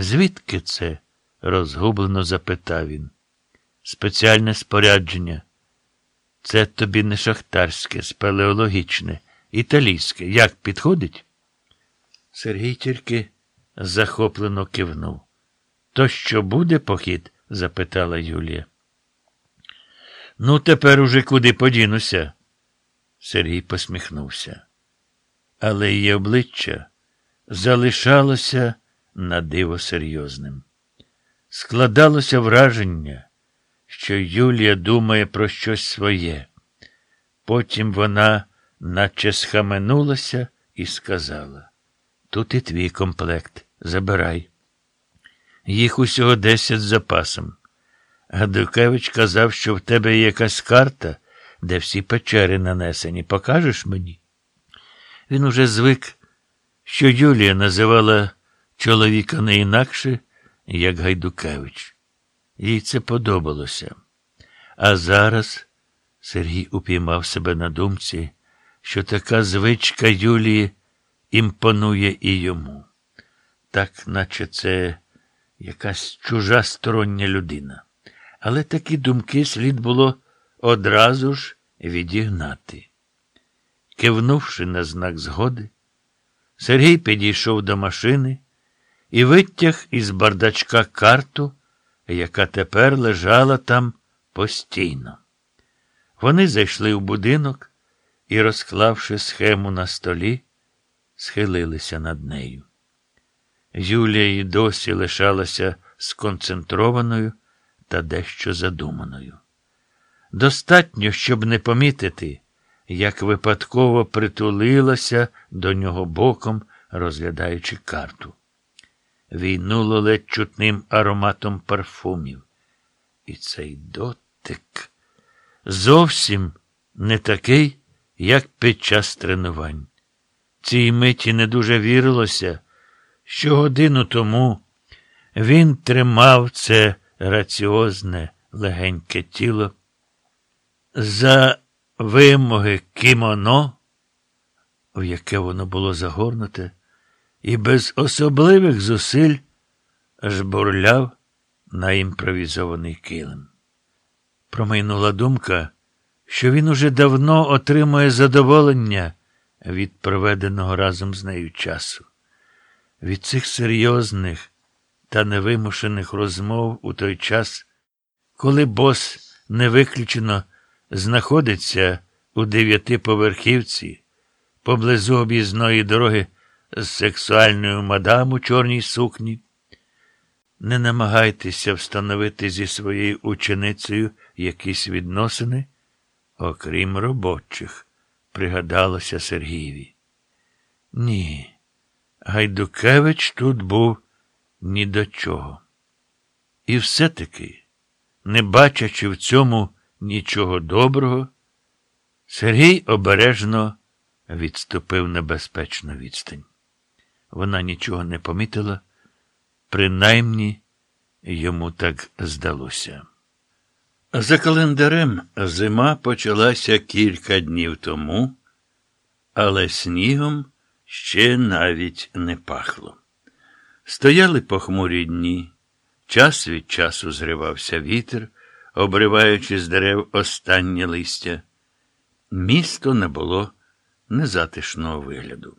Звідки це? розгублено запитав він. Спеціальне спорядження. Це тобі не шахтарське, спелеологічне, італійське. Як підходить? Сергій тільки захоплено кивнув. То що буде похід? запитала Юлія. Ну, тепер уже куди подінуся. Сергій посміхнувся. Але її обличчя залишалося на диво серйозним. Складалося враження, що Юлія думає про щось своє. Потім вона, наче схаменулася, і сказала: Тут і твій комплект, забирай. Їх усього десять з запасом. Гадукевич казав, що в тебе є якась карта, де всі печери нанесені. Покажеш мені? Він уже звик, що Юлія називала чоловіка не інакше, як Гайдукевич. Їй це подобалося. А зараз Сергій упіймав себе на думці, що така звичка Юлії імпонує і йому. Так, наче це якась чужа стороння людина. Але такі думки слід було одразу ж відігнати. Кивнувши на знак згоди, Сергій підійшов до машини і витяг із бардачка карту, яка тепер лежала там постійно. Вони зайшли в будинок і, розклавши схему на столі, схилилися над нею. Юлія й досі лишалася сконцентрованою та дещо задуманою. Достатньо, щоб не помітити, як випадково притулилася до нього боком, розглядаючи карту. Війнуло ледь чутним ароматом парфумів. І цей дотик зовсім не такий, як під час тренувань. Цій миті не дуже вірилося, що годину тому він тримав це раціозне легеньке тіло. За вимоги кімоно, в яке воно було загорнуте, і без особливих зусиль жбурляв на імпровізований килим. Промайнула думка, що він уже давно отримує задоволення від проведеного разом з нею часу. Від цих серйозних та невимушених розмов у той час, коли бос не виключено знаходиться у дев'ятиповерхівці поблизу об'їзної дороги з сексуальною мадам у чорній сукні. Не намагайтеся встановити зі своєю ученицею якісь відносини, окрім робочих, пригадалося Сергієві. Ні, Гайдукевич тут був ні до чого. І все-таки, не бачачи в цьому нічого доброго, Сергій обережно відступив на безпечну відстань. Вона нічого не помітила, принаймні йому так здалося. За календарем зима почалася кілька днів тому, але снігом ще навіть не пахло. Стояли похмурі дні, час від часу зривався вітер, обриваючи з дерев останнє листя. Місто не було незатишного вигляду.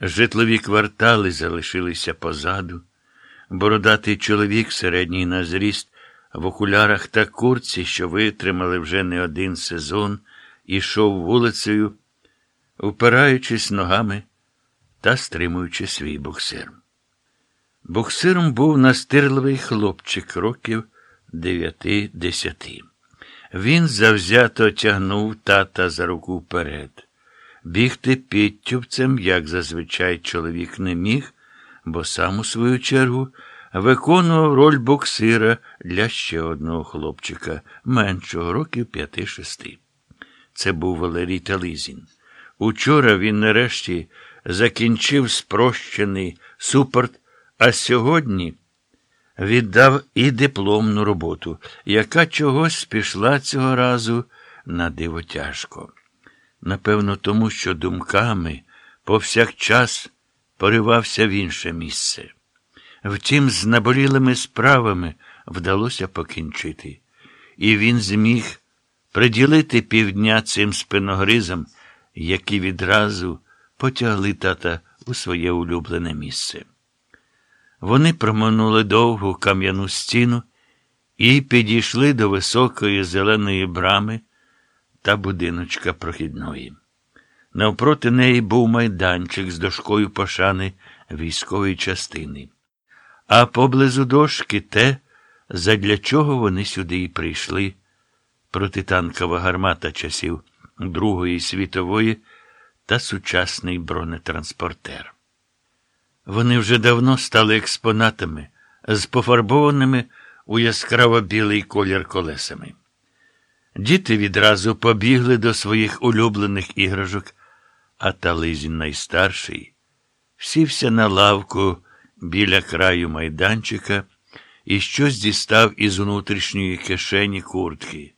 Житлові квартали залишилися позаду. Бородатий чоловік, середній на зріст, в окулярах та курці, що витримали вже не один сезон, ішов вулицею, впираючись ногами та стримуючи свій боксир. Боксиром був настирливий хлопчик років дев'яти десяти. Він завзято тягнув тата за руку вперед. Бігти підтюбцем, як зазвичай чоловік не міг, бо сам, у свою чергу, виконував роль боксира для ще одного хлопчика, меншого років п'яти-шести. Це був Валерій Тализін. Учора він нарешті закінчив спрощений супорт, а сьогодні віддав і дипломну роботу, яка чогось пішла цього разу на диво тяжко. Напевно, тому що думками повсякчас поривався в інше місце. Втім, з наболілими справами вдалося покінчити, і він зміг приділити півдня цим спиногризам, які відразу потягли тата у своє улюблене місце. Вони проминули довгу кам'яну стіну і підійшли до високої зеленої брами та будиночка прохідної. Навпроти неї був майданчик з дошкою пошани військової частини. А поблизу дошки те, задля чого вони сюди і прийшли. Протитанкова гармата часів Другої світової та сучасний бронетранспортер. Вони вже давно стали експонатами з пофарбованими у яскраво білий колір колесами. Діти відразу побігли до своїх улюблених іграшок, а Тализін найстарший сівся на лавку біля краю майданчика і щось дістав із внутрішньої кишені куртки.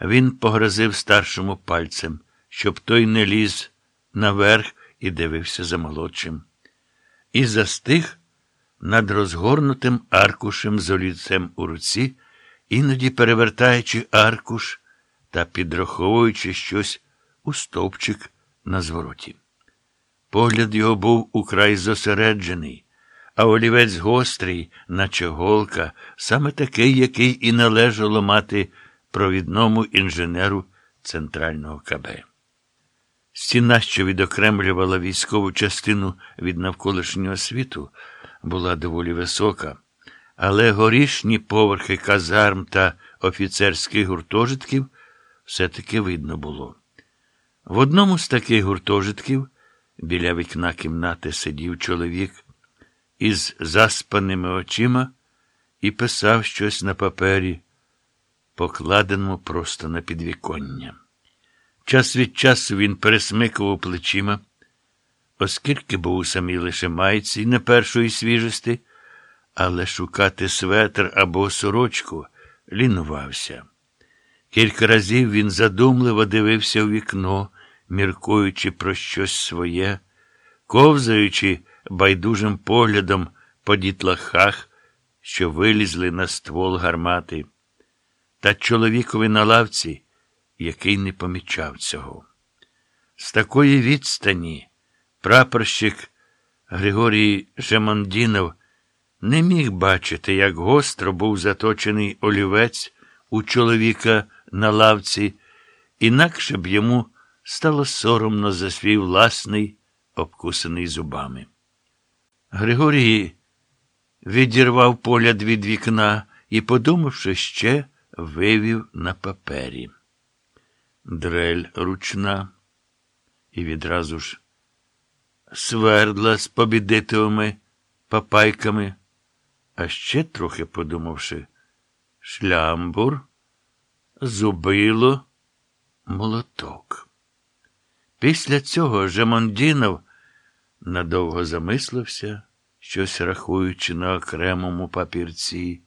Він погрозив старшому пальцем, щоб той не ліз наверх і дивився за молодшим. І застиг над розгорнутим аркушем з олівцем у руці, іноді перевертаючи аркуш та підраховуючи щось у стовпчик на звороті. Погляд його був украй зосереджений, а олівець гострий, наче голка, саме такий, який і належало мати провідному інженеру центрального КБ. Стіна, що відокремлювала військову частину від навколишнього світу, була доволі висока, але горішні поверхи казарм та офіцерських гуртожитків все-таки видно було. В одному з таких гуртожитків біля вікна кімнати сидів чоловік із заспаними очима і писав щось на папері, покладеному просто на підвіконня. Час від часу він пересмикував плечима, оскільки був у самій лише майці не першої свіжості, але шукати светр або сорочку лінувався. Кілька разів він задумливо дивився у вікно, міркуючи про щось своє, ковзаючи байдужим поглядом по дітлахах, що вилізли на ствол гармати, та чоловікові на лавці, який не помічав цього. З такої відстані прапорщик Григорій Жемондінов не міг бачити, як гостро був заточений олівець у чоловіка на лавці, інакше б йому стало соромно за свій власний, обкусаний зубами. Григорій відірвав погляд від вікна і, подумавши ще, вивів на папері. Дрель ручна, і відразу ж свердла з побідитовими папайками, а ще трохи подумавши, шлямбур, зубило, молоток. Після цього Жемондінов надовго замислився, щось рахуючи на окремому папірці,